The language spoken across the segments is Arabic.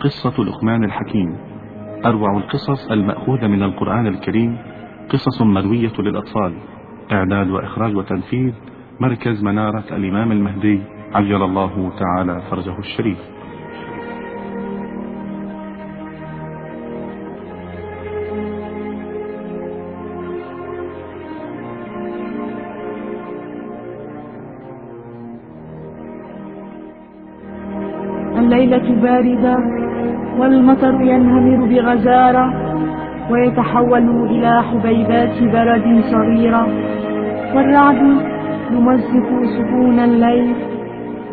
قصة لقمان الحكيم. أروع القصص المأخوذة من القرآن الكريم قصص مروية للأطفال. إعداد وإخراج وتنفيذ مركز منارة الإمام المهدي عجل الله تعالى فرجه الشريف. الليلة باردة. والمطر ينهمر بغزارة ويتحول إلى حبيبات برد صغيرة. والرعد يمزق سكون الليل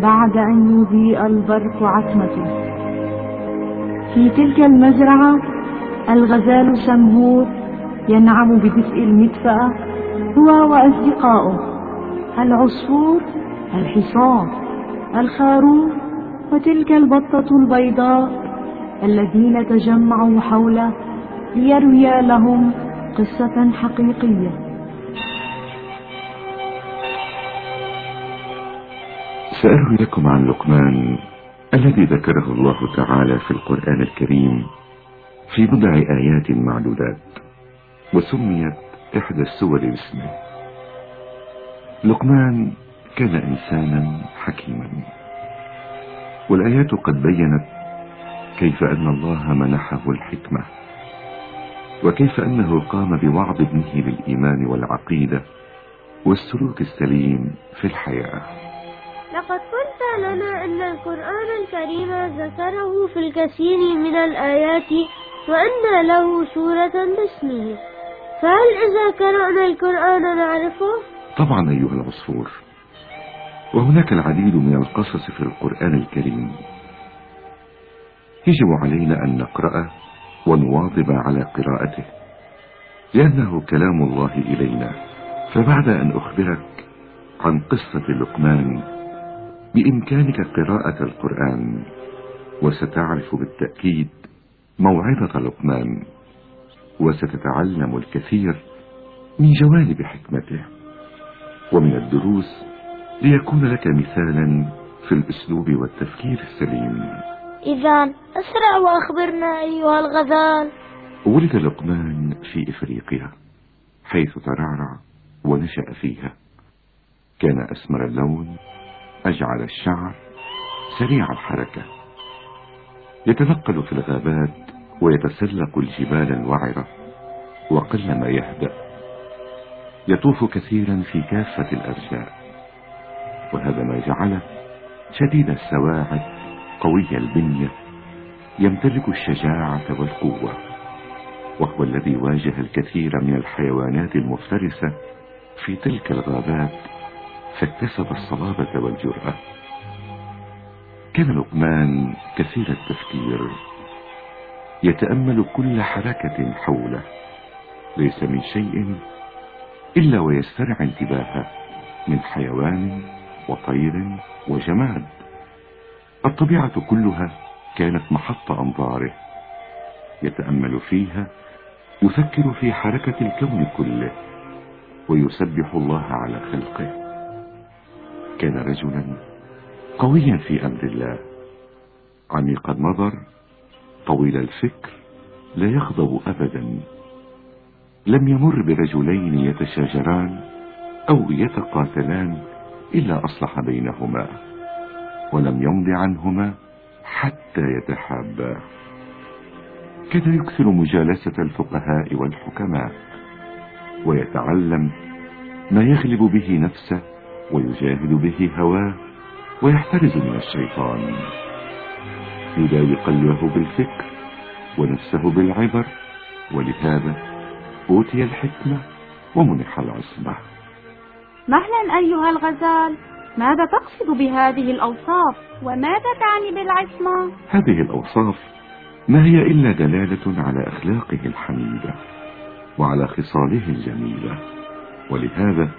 بعد أن يضيء البرق عتمته. في تلك المزرعة الغزال سمهور ينعم بدفء المدفأة هو وأصدقاؤه العصفور الحصان الخروف وتلك البطة البيضاء الذين تجمعوا حوله ليروي لهم قصة حقيقية. سأروي لكم عن لقمان الذي ذكره الله تعالى في القرآن الكريم في بضع آيات معدودات وسميت إحدى السور باسمه. لقمان كان إنسانا حكيما والآيات قد بينت كيف أن الله منحه الحكمة؟ وكيف أنه قام بوعظ ابنه بالإيمان والعقيدة والسلوك السليم في الحياة؟ لقد قلت لنا أن القرآن الكريم ذكره في الكثير من الآيات وأن له سورة باسمه فهل إذا قرأنا القرآن نعرفه؟ طبعا أيها العصفور. وهناك العديد من القصص في القرآن الكريم. يجب علينا أن نقرأه ونواظب على قراءته لأنه كلام الله إلينا. فبعد أن أخبرك عن قصة لقمان بإمكانك قراءة القرآن وستعرف بالتأكيد موعظة لقمان وستتعلم الكثير من جوانب حكمته. ومن الدروس ليكون لك مثالا في الأسلوب والتفكير السليم. إذا أسرع وأخبرنا أيها الغزال. ولد لقمان في إفريقيا حيث ترعرع ونشأ فيها. كان أسمر اللون أجعل الشعر سريع الحركة. يتنقل في الغابات ويتسلق الجبال الوعرة وقلما يهدأ. يطوف كثيرا في كافة الأرجاء وهذا ما جعله شديد السواعد قوي البنية يمتلك الشجاعة والقوة وهو الذي واجه الكثير من الحيوانات المفترسة في تلك الغابات فاكتسب الصلابة والجرأة. كان لقمان كثير التفكير يتأمل كل حركة حوله ليس من شيء إلا ويسترع انتباهه من حيوان وطير وجماد. الطبيعة كلها كانت محط أنظاره يتأمل فيها يفكر في حركة الكون كله ويسبح الله على خلقه. كان رجلا قويا في أمر الله. عميق النظر طويل الفكر لا يغضب أبدا. لم يمر برجلين يتشاجران أو يتقاتلان إلا أصلح بينهما. ولم يمض عنهما حتى يتحابا. كان يكثر مجالسة الفقهاء والحكماء ويتعلم ما يغلب به نفسه ويجاهد به هواه ويحترز من الشيطان. يداوي قلبه بالفكر ونفسه بالعبر ولهذا أوتي الحكمة ومنح العصمة. مهلا أيها الغزال. ماذا تقصد بهذه الأوصاف؟ وماذا تعني بالعصمة؟ هذه الأوصاف ما هي إلا دلالة على أخلاقه الحميدة وعلى خصاله الجميلة. ولهذا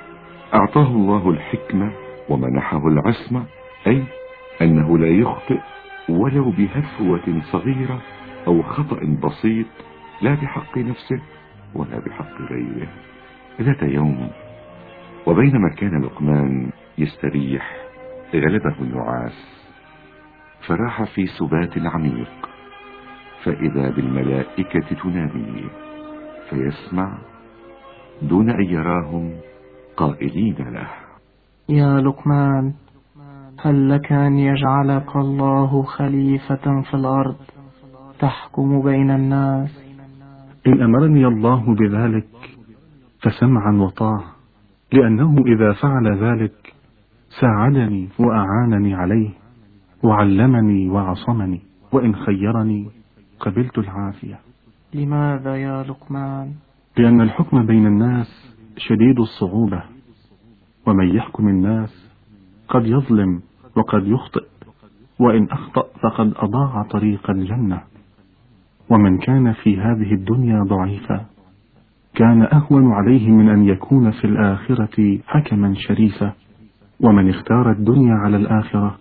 أعطاه الله الحكمة ومنحه العصمة أي أنه لا يخطئ ولو بهفوة صغيرة أو خطأ بسيط لا بحق نفسه ولا بحق غيره. ذات يوم وبينما كان لقمان يستريح غلبه النعاس فراح في سبات عميق فإذا بالملائكة تناديه فيسمع دون أن يراهم قائلين له. يا لقمان هل لك أن يجعلك الله خليفة في الأرض تحكم بين الناس؟ إن أمرني الله بذلك فسمعا وطاعة لأنه إذا فعل ذلك ساعدني وأعانني عليه وعلمني وعصمني وإن خيرني قبلت العافية. لماذا يا لقمان؟ لأن الحكم بين الناس شديد الصعوبة ومن يحكم الناس قد يظلم وقد يخطئ وإن أخطأ فقد أضاع طريق الجنة. ومن كان في هذه الدنيا ضعيفا كان أهون عليه من أن يكون في الآخرة حكما شريفا. ومن اختار الدنيا على الآخرة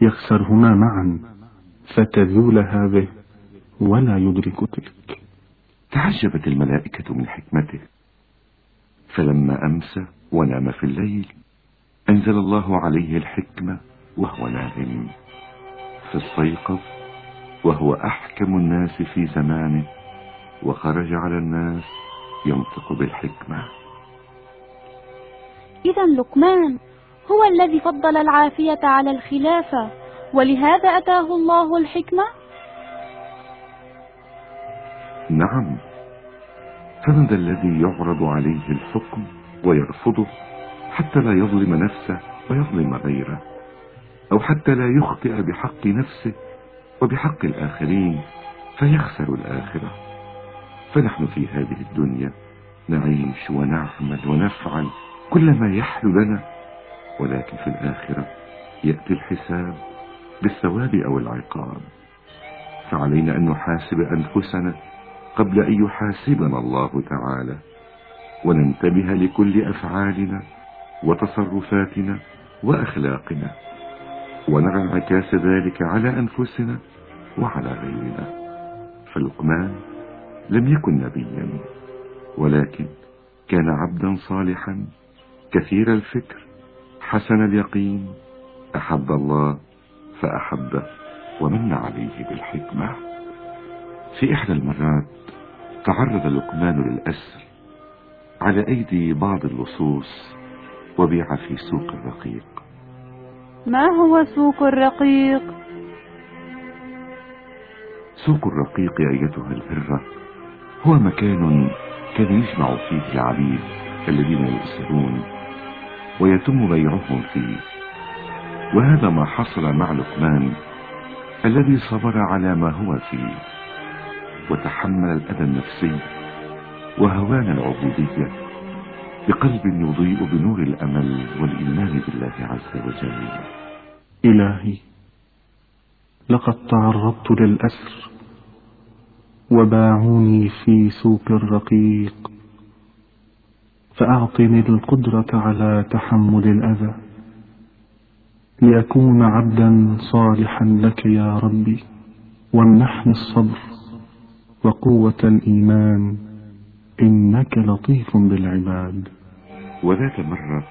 يخسرهما معا فتذول هذه ولا يدرك تلك. تعجبت الملائكة من حكمته. فلما أمسى ونام في الليل أنزل الله عليه الحكمة وهو نائم فاستيقظ وهو أحكم الناس في زمانه وخرج على الناس ينطق بالحكمة. إذا لقمان هو الذي فضل العافية على الخلافة ولهذا أتاه الله الحكمة؟ نعم. فمن ذا الذي يعرض عليه الحكم ويرفضه حتى لا يظلم نفسه ويظلم غيره أو حتى لا يخطئ بحق نفسه وبحق الآخرين فيخسر الآخرة. فنحن في هذه الدنيا نعيش ونعمل ونفعل كل ما يحلو لنا ولكن في الآخرة يأتي الحساب بالثواب أو العقاب. فعلينا أن نحاسب أنفسنا قبل أن يحاسبنا الله تعالى وننتبه لكل أفعالنا وتصرفاتنا وأخلاقنا ونرى انعكاس ذلك على أنفسنا وعلى غيرنا. فلقمان لم يكن نبيا ولكن كان عبدا صالحا. كثير الفكر حسن اليقين أحب الله فأحبه ومن عليه بالحكمة في إحدى المرات تعرض لقمان للأسر على أيدي بعض اللصوص وبيع في سوق الرقيق ما هو سوق الرقيق؟ سوق الرقيق أيتها الهرة هو مكان كان يجمع فيه العبيد الذين يؤسرون ويتم بيعهم فيه. وهذا ما حصل مع لقمان الذي صبر على ما هو فيه وتحمل الأذى النفسي وهوان العبودية بقلب يضيء بنور الأمل والإيمان بالله عز وجل. إلهي لقد تعرضت للأسر وباعوني في سوق الرقيق. فأعطني القدرة على تحمل الأذى لأكون عبدا صالحا لك يا ربي وامنحني الصبر وقوة الإيمان إنك لطيف بالعباد. وذات مرة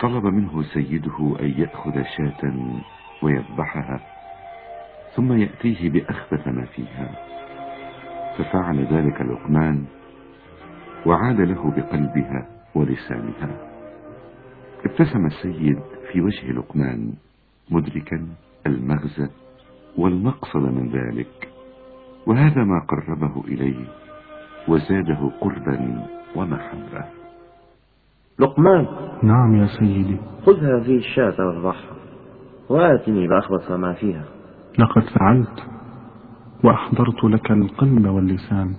طلب منه سيده أن يأخذ شاة ويذبحها ثم يأتيه بأخبث ما فيها ففعل ذلك لقمان وعاد له بقلبها ولسانها. ابتسم السيد في وجه لقمان مدركا المغزى والمقصد من ذلك وهذا ما قربه إليه وزاده قربا ومحبة. لقمان. نعم يا سيدي. خذ هذه الشاة واذبحها وآتني بأخبث ما فيها. لقد فعلت وأحضرت لك القلب واللسان.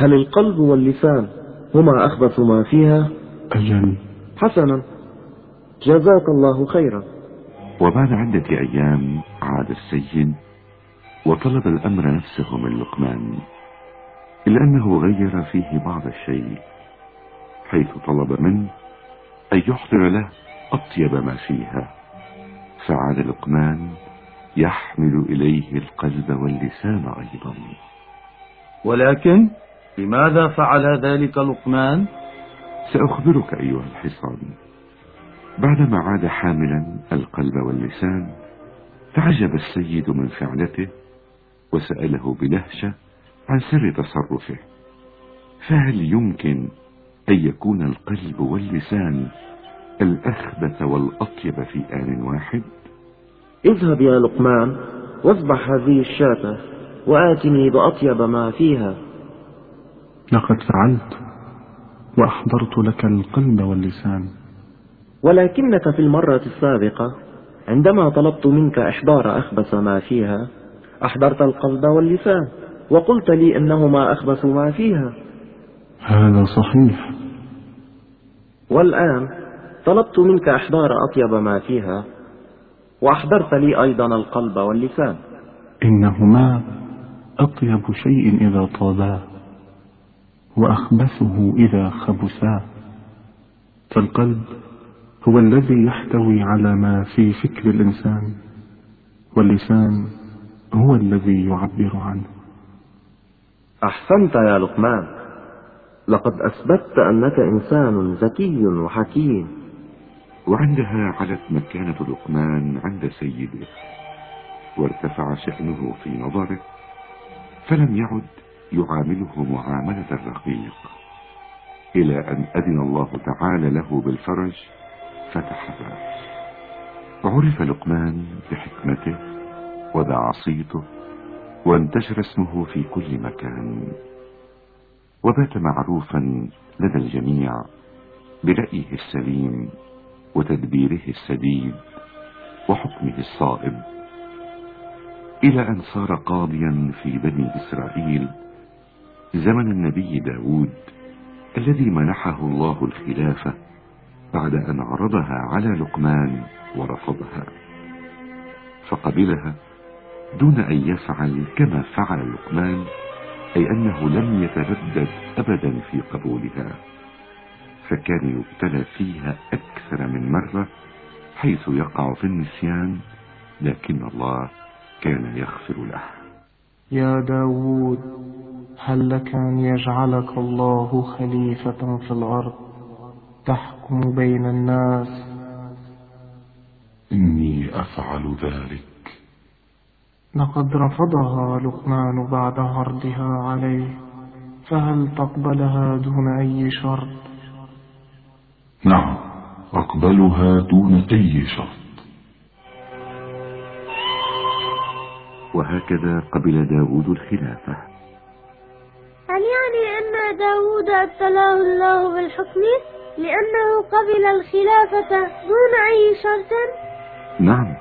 هل القلب واللسان هما أخبث ما فيها؟ أجل حسنا. جزاك الله خيرا. وبعد عدة أيام عاد السيد وطلب الأمر نفسه من لقمان إلا أنه غير فيه بعض الشيء حيث طلب منه أن يحضر له أطيب ما فيها. فعاد لقمان يحمل إليه القلب واللسان أيضا. ولكن لماذا فعل ذلك لقمان؟ سأخبرك أيها الحصان. بعدما عاد حاملا القلب واللسان تعجب السيد من فعلته وسأله بلهشة عن سر تصرفه. فهل يمكن أن يكون القلب واللسان الأخبث والأطيب في آن واحد؟ اذهب يا لقمان واذبح هذه الشاة وآتني بأطيب ما فيها. لقد فعلت وأحضرت لك القلب واللسان. ولكنك في المرة السابقة عندما طلبت منك إحضار أخبث ما فيها أحضرت القلب واللسان وقلت لي إنهما أخبث ما فيها. هذا صحيح. والآن طلبت منك إحضار أطيب ما فيها وأحضرت لي أيضا القلب واللسان. إنهما أطيب شيء إذا طابا. وأخبثه إذا خبثا فالقلب هو الذي يحتوي على ما في فكر الإنسان واللسان هو الذي يعبر عنه. أحسنت يا لقمان. لقد أثبتت أنك إنسان ذكي وحكيم. وعندها علت مكانة لقمان عند سيده وارتفع شأنه في نظره فلم يعد يعامله معاملة الرقيق. إلى أن أذن الله تعالى له بالفرج فتحرى وعرف لقمان بحكمته ودعا صيته وانتشر اسمه في كل مكان. وبات معروفا لدى الجميع برأيه السليم وتدبيره السديد وحكمه الصائب. إلى أن صار قاضيا في بني إسرائيل زمن النبي داود الذي منحه الله الخلافة بعد أن عرضها على لقمان ورفضها. فقبلها دون أن يفعل كما فعل لقمان أي أنه لم يتردد أبدا في قبولها. فكان يبتلى فيها أكثر من مرة حيث يقع في النسيان لكن الله كان يغفر له. يا داود هل لك أن يجعلك الله خليفة في الأرض تحكم بين الناس؟ إني أفعل ذلك. لقد رفضها لقمان بعد عرضها عليه فهل تقبلها دون أي شرط؟ نعم أقبلها دون أي شرط. وهكذا قبل داود الخلافة. داود ابتلاه الله بالحكم لأنه قبل الخلافة دون أي شرط. نعم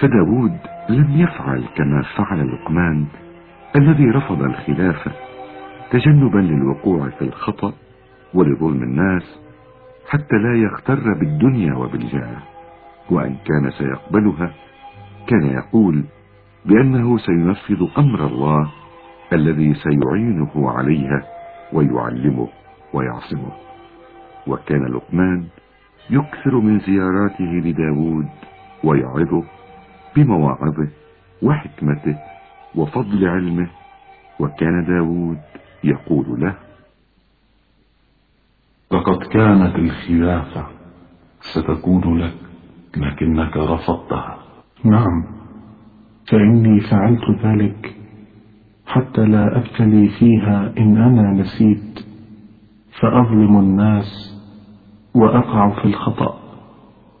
فداود لم يفعل كما فعل لقمان الذي رفض الخلافة تجنبا للوقوع في الخطأ ولظلم الناس حتى لا يغتر بالدنيا وبالجاه. وأن كان سيقبلها كان يقول بأنه سينفذ أمر الله الذي سيعينه عليها. ويعلمه ويعصمه. وكان لقمان يكثر من زياراته لداود ويعظه بمواعظه وحكمته وفضل علمه. وكان داود يقول له لقد كانت الخلافة ستكون لك لكنك رفضتها. نعم فإني فعلت ذلك حتى لا أبتلي فيها إن أنا نسيت فأظلم الناس وأقع في الخطأ.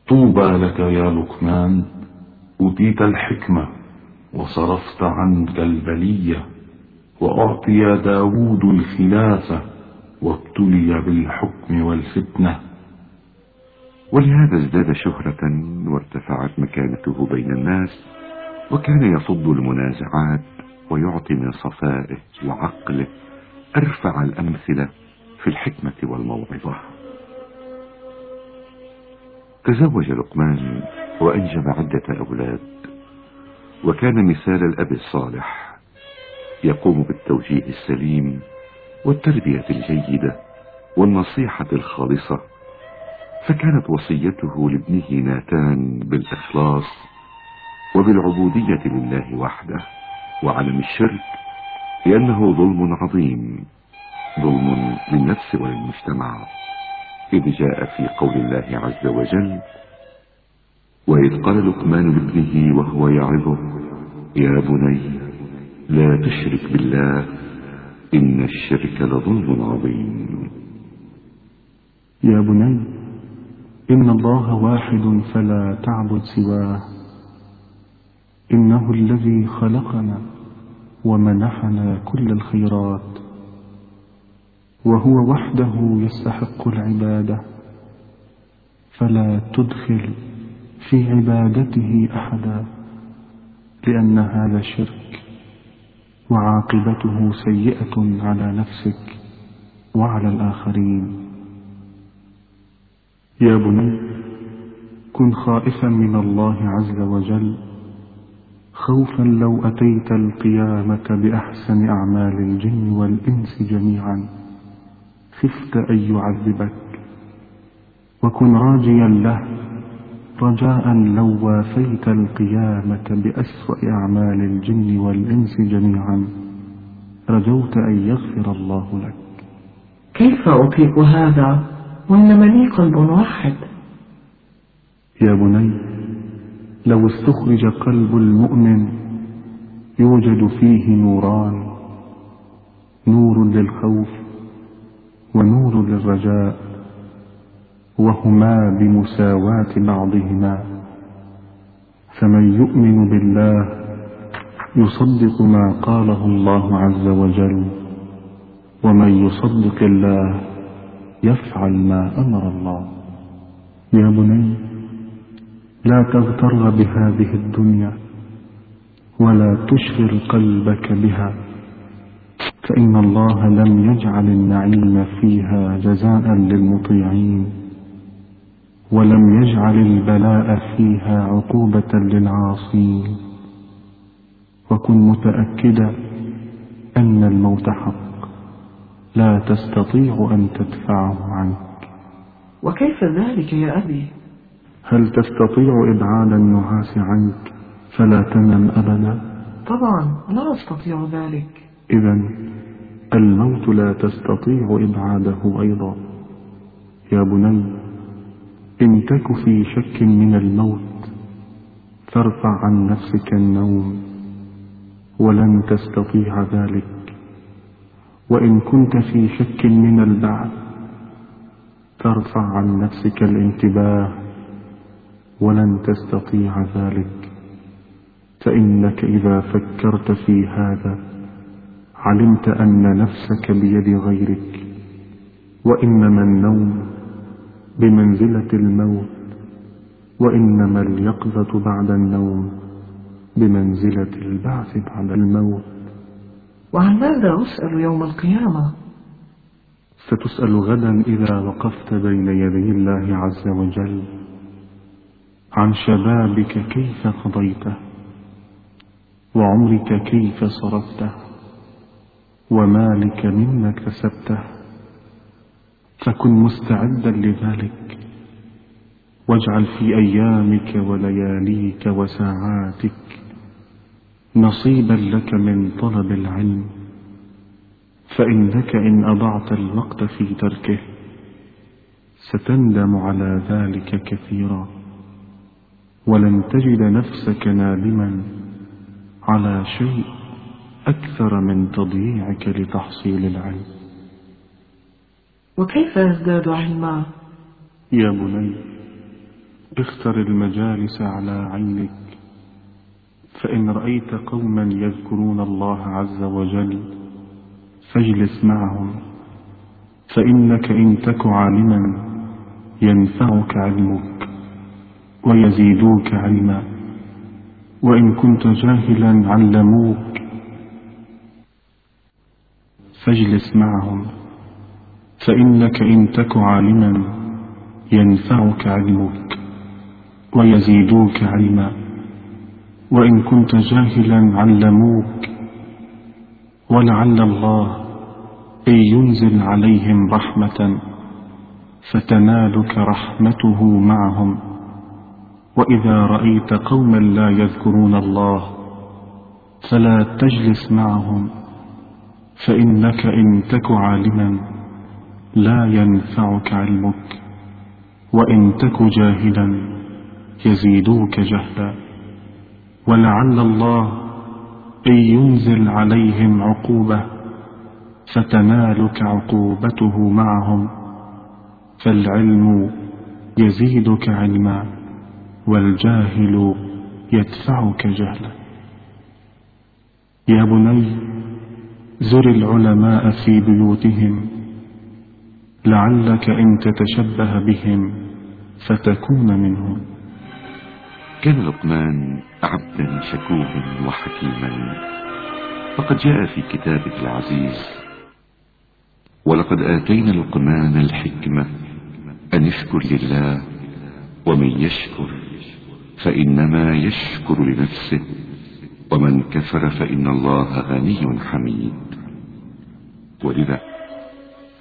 طوبى لك يا لقمان أوتيت الحكمة وصرفت عنك البلية وأعطي داود الخلافة وابتلي بالحكم والفتنة. ولهذا ازداد شهرة وارتفعت مكانته بين الناس وكان يصد المنازعات ويعطي من صفائه وعقله. أرفع الأمثلة في الحكمة والموعظة. تزوج لقمان وأنجب عدة أولاد وكان مثال الأب الصالح يقوم بالتوجيه السليم والتربية الجيدة والنصيحة الخالصة. فكانت وصيته لابنه ناتان بالإخلاص وبالعبودية لله وحده. وعدم الشرك لأنه ظلم عظيم ظلم للنفس وللمجتمع. إذ جاء في قول الله عز وجل وإذ قال لقمان لابنه وهو يعظه يا بني لا تشرك بالله إن الشرك لظلم عظيم. يا بني إن الله واحد فلا تعبد سواه. إنه الذي خلقنا ومنحنا كل الخيرات وهو وحده يستحق العبادة فلا تدخل في عبادته أحدا لأن هذا شرك وعاقبته سيئة على نفسك وعلى الآخرين. يا بني كن خائفا من الله عز وجل خوفا لو أتيت القيامة بأحسن أعمال الجن والإنس جميعا خفت أن يعذبك. وكن راجيا له رجاء لو وافيت القيامة بأسوأ أعمال الجن والإنس جميعا. رجوت أن يغفر الله لك. كيف أطيق هذا؟ وإنما لي قلب واحد. يا بني لو استخرج قلب المؤمن يوجد فيه نوران نور للخوف ونور للرجاء وهما بمساواة بعضهما. فمن يؤمن بالله يصدق ما قاله الله عز وجل ومن يصدق الله يفعل ما أمر الله. يا بني لا تغتر بهذه الدنيا ولا تشغل قلبك بها. فإن الله لم يجعل النعيم فيها جزاء للمطيعين ولم يجعل البلاء فيها عقوبة للعاصين. وكن متأكدا أن الموت حق لا تستطيع أن تدفعه عنك. وكيف ذلك يا أبي؟ هل تستطيع إبعاد النعاس عنك؟ فلا تنم أبدا. طبعا لا أستطيع ذلك. إذا الموت لا تستطيع إبعاده أيضا. يا بني إن تك في شك من الموت فارفع عن نفسك النوم ولن تستطيع ذلك. وإن كنت في شك من البعث فارفع عن نفسك الانتباه. ولن تستطيع ذلك. فإنك إذا فكرت في هذا علمت أن نفسك بيد غيرك وإنما النوم بمنزلة الموت وإنما اليقظة بعد النوم بمنزلة البعث بعد الموت. وعن ماذا أسأل يوم القيامة؟ ستسأل غدا إذا وقفت بين يدي الله عز وجل. عن شبابك كيف قضيته وعمرك كيف صرفته ومالك مما كسبته فكن مستعدا لذلك واجعل في أيامك ولياليك وساعاتك نصيبا لك من طلب العلم فإنك إن أضعت الوقت في تركه ستندم على ذلك كثيرا ولن تجد نفسك نادما على شيء أكثر من تضييعك لتحصيل العلم. وكيف أزداد علما؟ يا بني اختر المجالس على عينك فإن رأيت قوما يذكرون الله عز وجل فاجلس معهم فإنك إن تك عالما ينفعك علمك. ويزيدوك علما. وإن كنت جاهلا علموك. فاجلس معهم. فإنك إن تك عالما ينفعك علمك ويزيدوك علما. وإن كنت جاهلا علموك. ولعل الله أن ينزل عليهم رحمة. فتنالك رحمته معهم. وإذا رأيت قوما لا يذكرون الله فلا تجلس معهم فإنك إن تك عالما لا ينفعك علمك وإن تك جاهلا يزيدوك جهلا. ولعل الله إن ينزل عليهم عقوبة فتنالك عقوبته معهم فالعلم يزيدك علما. والجاهل يدفعك جهلا يا بني زر العلماء في بيوتهم لعلك إن تتشبه بهم فتكون منهم. كان لقمان عبدا شكورا وحكيما فقد جاء في كتابه العزيز ولقد آتينا لقمان الحكمة أن يشكر لله ومن يشكر فإنما يشكر لنفسه ومن كفر فإن الله غني حميد. ولذا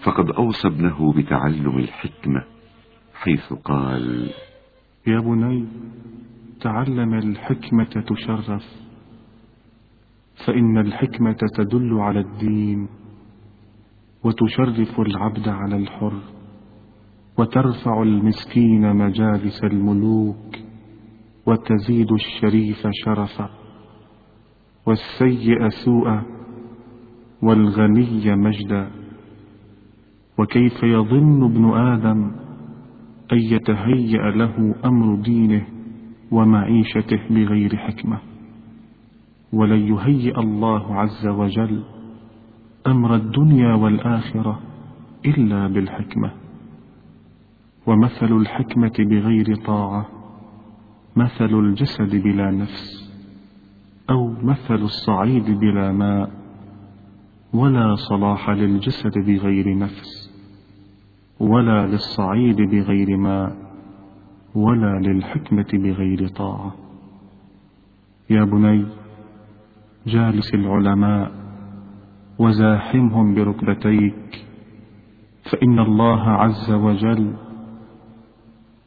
فقد أوصى ابنه بتعلم الحكمة حيث قال يا بني تعلم الحكمة تشرف فإن الحكمة تدل على الدين وتشرف العبد على الحر وترفع المسكين مجالس الملوك. وتزيد الشريف شرفا والسيء سوءا والغني مجدا وكيف يظن ابن آدم أن يتهيأ له أمر دينه ومعيشته بغير حكمة ولن يهيئ الله عز وجل أمر الدنيا والآخرة إلا بالحكمة ومثل الحكمة بغير طاعة مثل الجسد بلا نفس أو مثل الصعيد بلا ماء ولا صلاح للجسد بغير نفس ولا للصعيد بغير ماء ولا للحكمة بغير طاعة. يا بني جالس العلماء وزاحمهم بركبتيك فإن الله عز وجل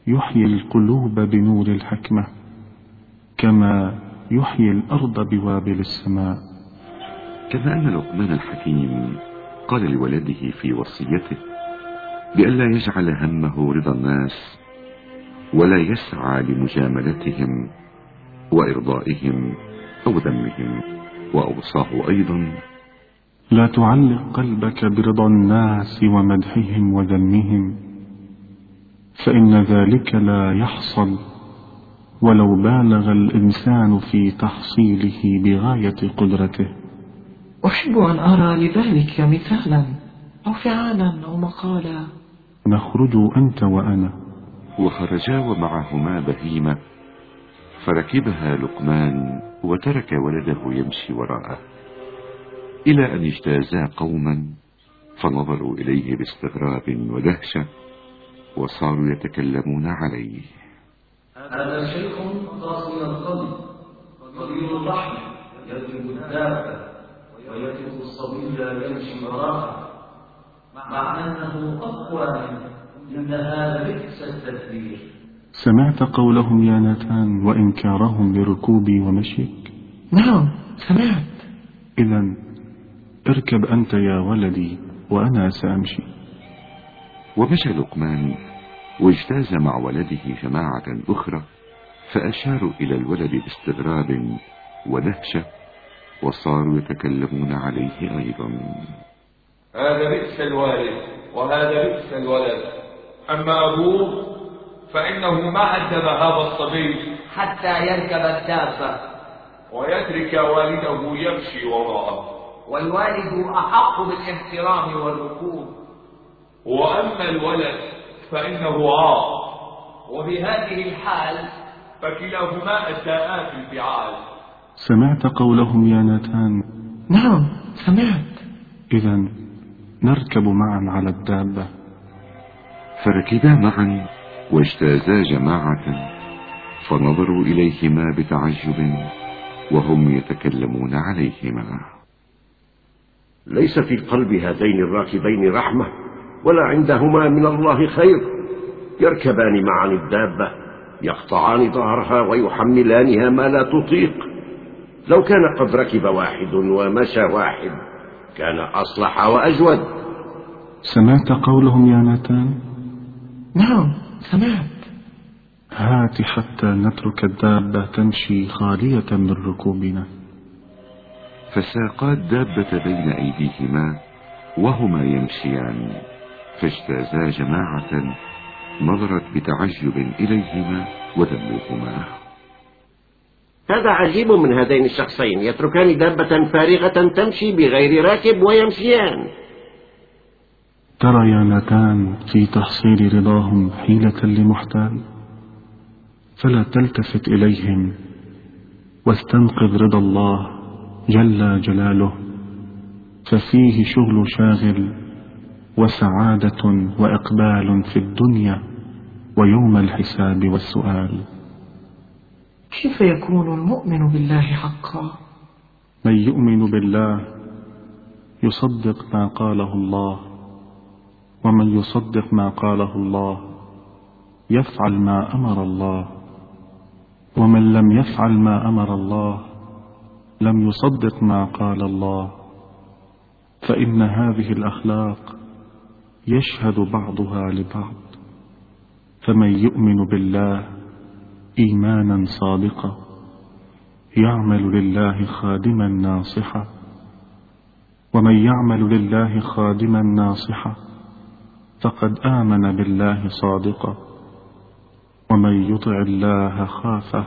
يحيي القلوب بنور الحكمة كما يحيي الأرض بوابل السماء. كما أن لقمان الحكيم قال لولده في وصيته بألا يجعل همه رضا الناس ولا يسعى لمجاملتهم وإرضائهم أو ذمهم وأوصاه أيضا. لا تعلق قلبك برضا الناس ومدحهم وذمهم. فإن ذلك لا يحصل ولو بالغ الإنسان في تحصيله بغاية قدرته. أحب أن أرى لذلك مثالا أو فعالا أو مقالا. نخرج أنت وأنا. وخرجا ومعهما بهيمة فركبها لقمان وترك ولده يمشي وراءه إلى أن اجتازا قوما فنظروا إليه باستغراب ودهشة. وصاروا يتكلمون عليه. هذا شيخ قاسي القلب قليل الرحم يضرب الدابة ويترك الصبي يمشي وراءه مع أنه أقوى منه إن هذا بئس التدبير. سمعت قولهم يا ناتان وإنكارهم لركوبي ومشيك؟ نعم سمعت. إذا اركب أنت يا ولدي وأنا سأمشي. ومشى لقمان واجتاز مع ولده جماعة أخرى فأشاروا إلى الولد باستغراب ودهشة وصاروا يتكلمون عليه أيضا. هذا بئس الوالد وهذا بئس الولد. أما أبوه فإنه ما أدب هذا الصبي. حتى يركب الدابة. ويترك والده يمشي وراءه. والوالد أحق بالاحترام والركوب. وأما الولد فإنه عاق وبهذه الحال فكلاهما أساءات الفعال. سمعت قولهم يا ناتان. نعم سمعت. إذا نركب معا على الدابة. فركبا معا واجتازا جماعة فنظروا إليهما بتعجب وهم يتكلمون عليهما. ليس في قلب هذين الراكبين رحمة. ولا عندهما من الله خير. يركبان معا الدابة يقطعان ظهرها ويحملانها ما لا تطيق. لو كان قد ركب واحد ومشى واحد كان أصلح وأجود. سمعت قولهم يا ناتان؟ نعم سمعت. هات حتى نترك الدابة تمشي خالية من ركوبنا. فساقا الدابة بين أيديهما وهما يمشيان. فاجتازا جماعة نظرت بتعجب إليهما ودلوهما هذا عجيب من هذين الشخصين يتركان دابة فارغة تمشي بغير راكب ويمشيان. تريانتان في تحصيل رضاهم حيلة لمحتال فلا تلتفت إليهم واستنقذ رضا الله جل جلاله ففيه شغل شاغل وسعادة وإقبال في الدنيا ويوم الحساب والسؤال. كيف يكون المؤمن بالله حقا؟ من يؤمن بالله يصدق ما قاله الله ومن يصدق ما قاله الله يفعل ما أمر الله ومن لم يفعل ما أمر الله لم يصدق ما قال الله. فإن هذه الأخلاق يشهد بعضها لبعض فمن يؤمن بالله إيمانا صادقا يعمل لله خادما ناصحا ومن يعمل لله خادما ناصحا فقد آمن بالله صادقا ومن يطع الله خافه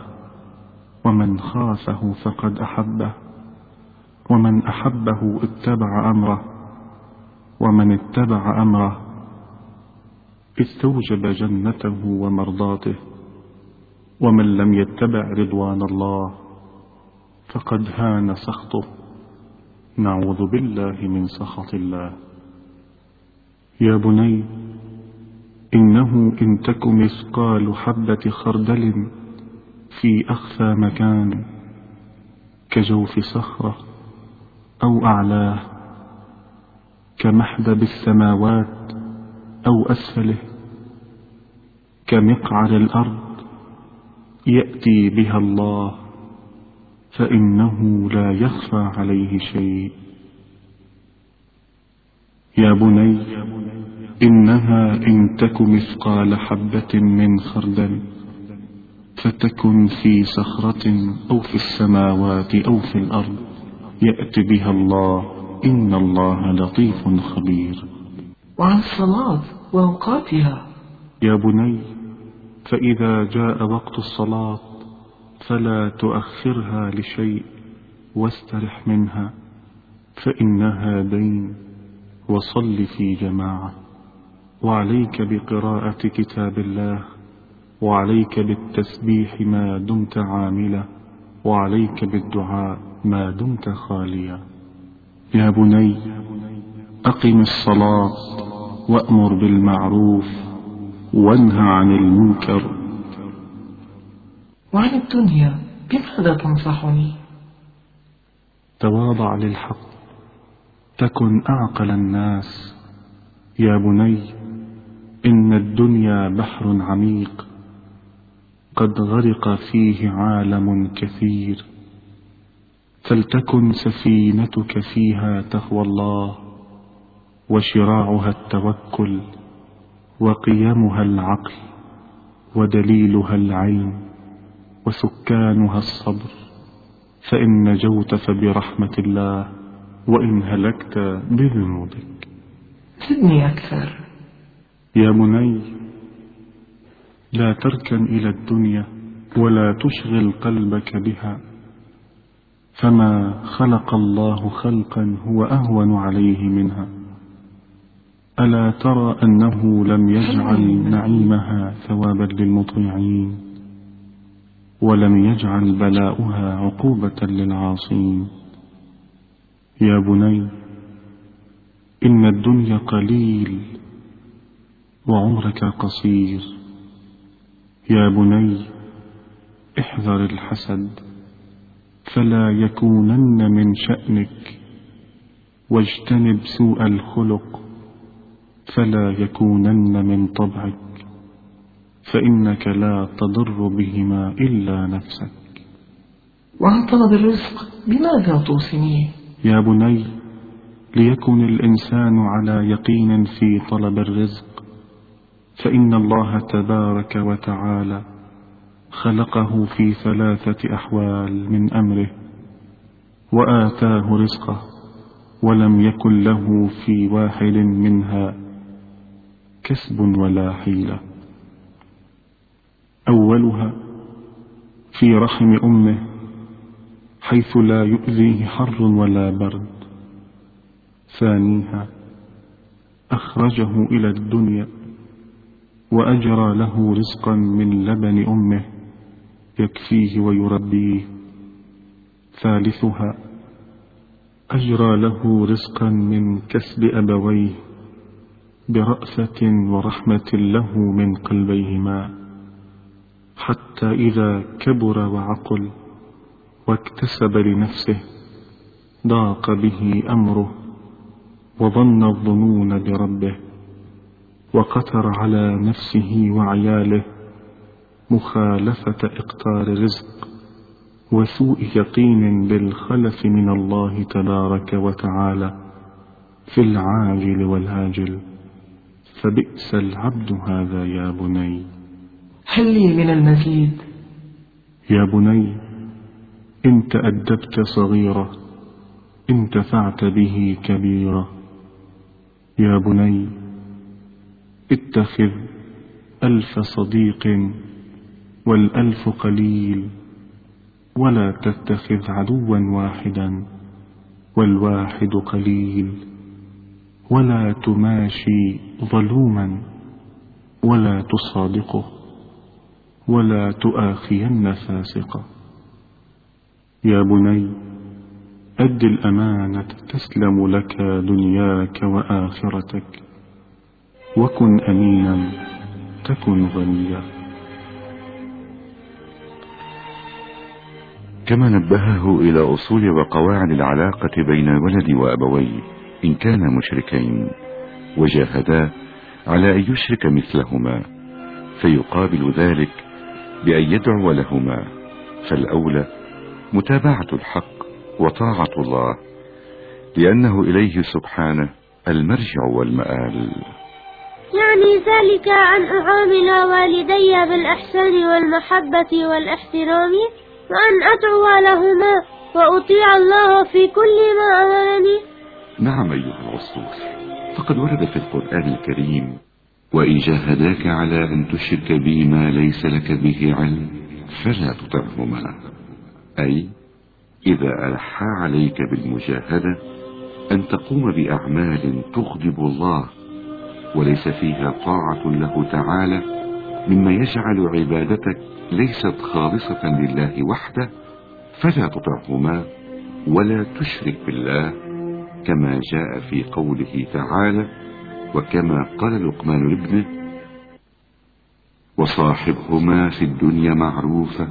ومن خافه فقد أحبه ومن أحبه اتبع أمره. ومن اتبع أمره استوجب جنته ومرضاته ومن لم يتبع رضوان الله فقد هان سخطه. نعوذ بالله من سخط الله. يا بني إنه إن تك مثقال حبة خردل في أخفى مكان كجوف صخرة أو أعلاه كمحبب السماوات أو أسفله كمقعر الأرض يأتي بها الله فإنه لا يخفى عليه شيء. يا بني إنها إن تك مثقال حبة من خردل فتكن في صخرة أو في السماوات أو في الأرض يأت بها الله. إن الله لطيف خبير. وعن الصلاة وأوقاتها. يا بني فإذا جاء وقت الصلاة فلا تؤخرها لشيء واسترح منها فإنها دين وصل في جماعة. وعليك بقراءة كتاب الله وعليك بالتسبيح ما دمت عاملا وعليك بالدعاء ما دمت خاليا. يا بني أقم الصلاة وأمر بالمعروف وانهى عن المنكر. وعن الدنيا بماذا تنصحني؟ تواضع للحق تكن أعقل الناس. يا بني إن الدنيا بحر عميق قد غرق فيه عالم كثير. فلتكن سفينتك فيها تقوى الله وشراعها التوكل وقيمها العقل ودليلها العلم وسكانها الصبر. فإن نجوت فبرحمة الله وإن هلكت بذنوبك. زدني أكثر. يا بني لا تركن إلى الدنيا ولا تشغل قلبك بها. فما خلق الله خلقا هو أهون عليه منها ألا ترى أنه لم يجعل نعيمها ثوابا للمطيعين ولم يجعل بلاؤها عقوبة للعاصين يا بني إن الدنيا قليل وعمرك قصير يا بني احذر الحسد فلا يكونن من شأنك واجتنب سوء الخلق فلا يكونن من طبعك فإنك لا تضر بهما إلا نفسك. وعن طلب الرزق؟ بماذا توصنيه؟ يا بني ليكن الإنسان على يقين في طلب الرزق فإن الله تبارك وتعالى خلقه في ثلاثة أحوال من أمره وآتاه رزقه ولم يكن له في واحد منها كسب ولا حيلة. أولها في رحم أمه حيث لا يؤذيه حر ولا برد. ثانيها أخرجه إلى الدنيا وأجرى له رزقا من لبن أمه. يكفيه ويربيه ثالثها أجرى له رزقا من كسب أبويه برأفة ورحمة له من قلبيهما. حتى إذا كبر وعقل واكتسب لنفسه ضاق به أمره وظن الظنون بربه وقتر على نفسه وعياله مخالفة إقطار رزق وسوء يقين بالخلف من الله تبارك وتعالى في العاجل والآجل فبئس العبد هذا يا بني. هل لي من المزيد؟ يا بني إن تأدبت صغيرة انتفعت به كبيرة. يا بني اتخذ ألف صديق والألف قليل ولا تتخذ عدوا واحدا والواحد قليل ولا تماشي ظلوما ولا تصادقه ولا تؤاخين فاسقا يا بني أد الأمانة تسلم لك دنياك وآخرتك وكن أمينا تكن غنيا. كما نبهه إلى أصول وقواعد العلاقة بين الولد وأبويه إن كانا مشركين. وجاهدا على أن يشرك مثلهما فيقابل ذلك بأن يدعو لهما. فالأولى متابعة الحق وطاعة الله لأنه إليه سبحانه المرجع والمآل. يعني ذلك أن أعامل والدي بالإحسان والمحبة والإحترام وأن أدعو لهما وأطيع الله في كل ما أمرني. نعم أيها العصوص فقد ورد في القرآن الكريم وإن جاهداك على أن تشرك بي ما ليس لك به علم فلا تطعهما. أي إذا ألحى عليك بالمجاهدة أن تقوم بأعمال تغضب الله وليس فيها طاعة له تعالى مما يجعل عبادتك ليست خالصة لله وحده فلا تطعهما ولا تشرك بالله كما جاء في قوله تعالى وكما قال لقمان لابنه وصاحبهما في الدنيا معروفة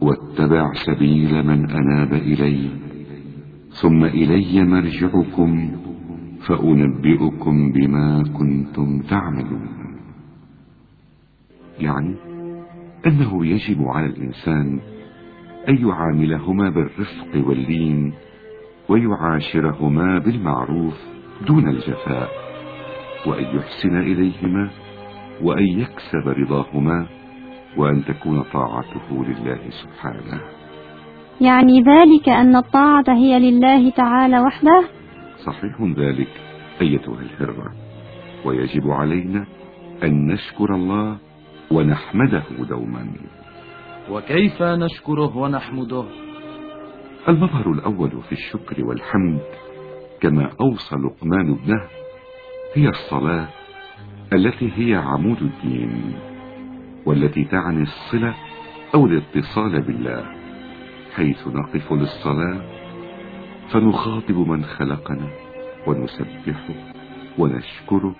واتبع سبيل من أناب إلي ثم إلي مرجعكم فأنبئكم بما كنتم تعملون. يعني أنه يجب على الإنسان أن يعاملهما بالرفق واللين ويعاشرهما بالمعروف دون الجفاء وأن يحسن إليهما وأن يكسب رضاهما وأن تكون طاعته لله سبحانه. يعني ذلك أن الطاعة هي لله تعالى وحده؟ صحيح ذلك أيتها الهرة. ويجب علينا أن نشكر الله ونحمده دوما. وكيف نشكره ونحمده؟ المظهر الأول في الشكر والحمد كما أوصى لقمان ابنه هي الصلاة التي هي عمود الدين والتي تعني الصلة أو الاتصال بالله. حيث نقف للصلاة فنخاطب من خلقنا ونسبحه ونشكره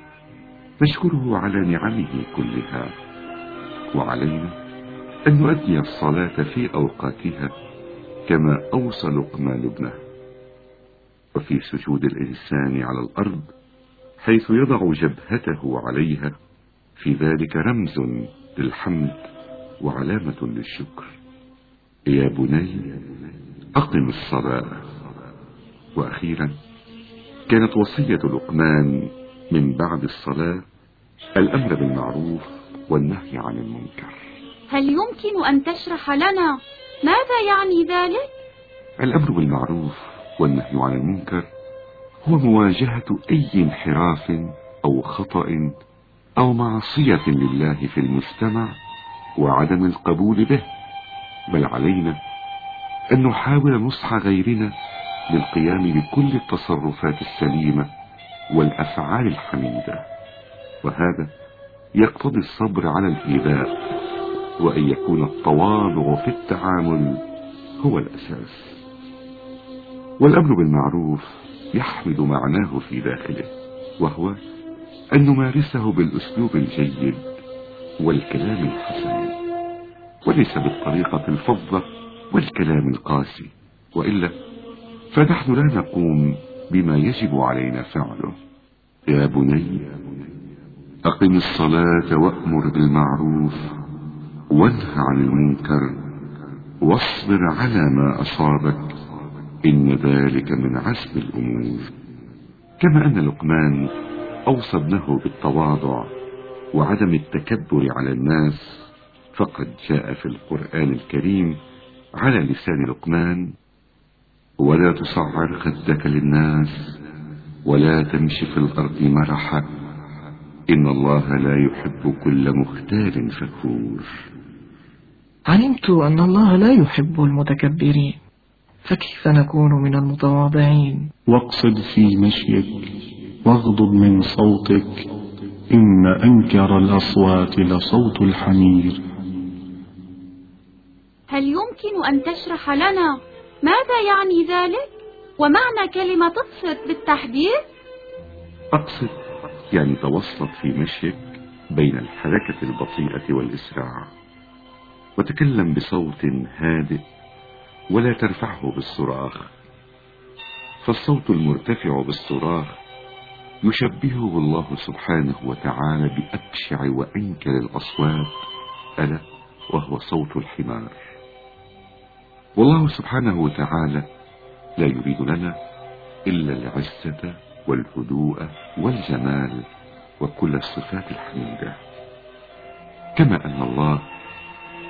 نشكره على نعمه كلها. وعلينا أن نؤدي الصلاة في أوقاتها كما أوصى لقمان ابنه وفي سجود الإنسان على الأرض حيث يضع جبهته عليها في ذلك رمز للحمد وعلامة للشكر. يا بني أقم الصلاة. وأخيرا كانت وصية لقمان من بعد الصلاة الأمر بالمعروف والنهي عن المنكر. هل يمكن أن تشرح لنا ماذا يعني ذلك؟ الأمر بالمعروف والنهي عن المنكر هو مواجهة أي انحراف أو خطأ أو معصية لله في المجتمع وعدم القبول به. بل علينا أن نحاول نصح غيرنا للقيام بكل التصرفات السليمة والأفعال الحميدة. وهذا يقتضي الصبر على الإيذاء وأن يكون التواضع في التعامل هو الأساس. والأمر بالمعروف يحمل معناه في داخله وهو أن نمارسه بالأسلوب الجيد والكلام الحسن وليس بالطريقة الفظة والكلام القاسي. وإلا فنحن لا نقوم بما يجب علينا فعله. يا بني أقم الصلاة وأمر بالمعروف وانه عن المنكر واصبر على ما أصابك. إن ذلك من عزم الأمور. كما أن لقمان أوصى ابنه بالتواضع وعدم التكبر على الناس فقد جاء في القرآن الكريم على لسان لقمان ولا تصعر خدك للناس ولا تمشي في الأرض مرحا. إن الله لا يحب كل مختال فخور. علمت أن الله لا يحب المتكبرين فكيف نكون من المتواضعين؟ واقصد في مشيك واغضض من صوتك إن أنكر الأصوات لصوت الحمير. هل يمكن أن تشرح لنا ماذا يعني ذلك؟ ومعنى كلمة اقصد بالتحديد؟ أقصد يعني توسط في مشيك بين الحركة البطيئة والإسراع. وتكلم بصوت هادئ ولا ترفعه بالصراخ. فالصوت المرتفع بالصراخ يشبهه الله سبحانه وتعالى بأبشع وأنكر الأصوات ألا وهو صوت الحمار. والله سبحانه وتعالى لا يريد لنا إلا العزة والهدوء والجمال وكل الصفات الحميدة. كما أن الله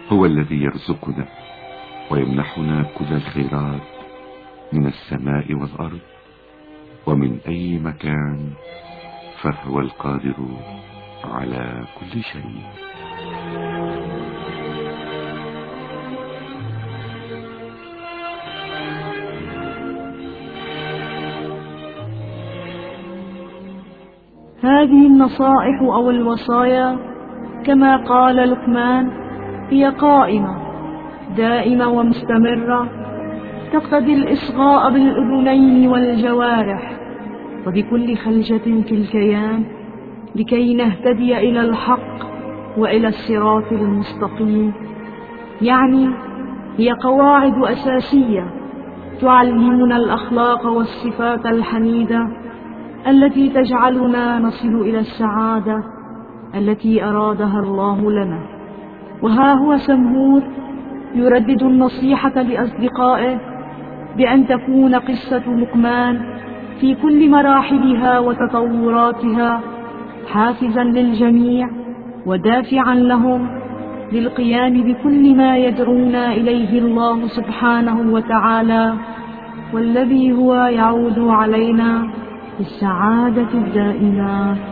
هو الذي يرزقنا ويمنحنا كل الخيرات من السماء والأرض ومن أي مكان فهو القادر على كل شيء. هذه النصائح أو الوصايا كما قال لقمان هي قائمة دائمة ومستمرة تقتضي الإصغاء بالأذنين والجوارح وبكل خلجة في الكيان لكي نهتدي إلى الحق وإلى الصراط المستقيم. يعني هي قواعد أساسية تعلمنا الأخلاق والصفات الحميدة التي تجعلنا نصل إلى السعادة التي أرادها الله لنا. وها هو سمهور يردد النصيحة لأصدقائه بأن تكون قصة لقمان في كل مراحلها وتطوراتها حافزا للجميع ودافعا لهم للقيام بكل ما يدعونا إليه الله سبحانه وتعالى والذي هو يعود علينا بالسعادة الدائمة.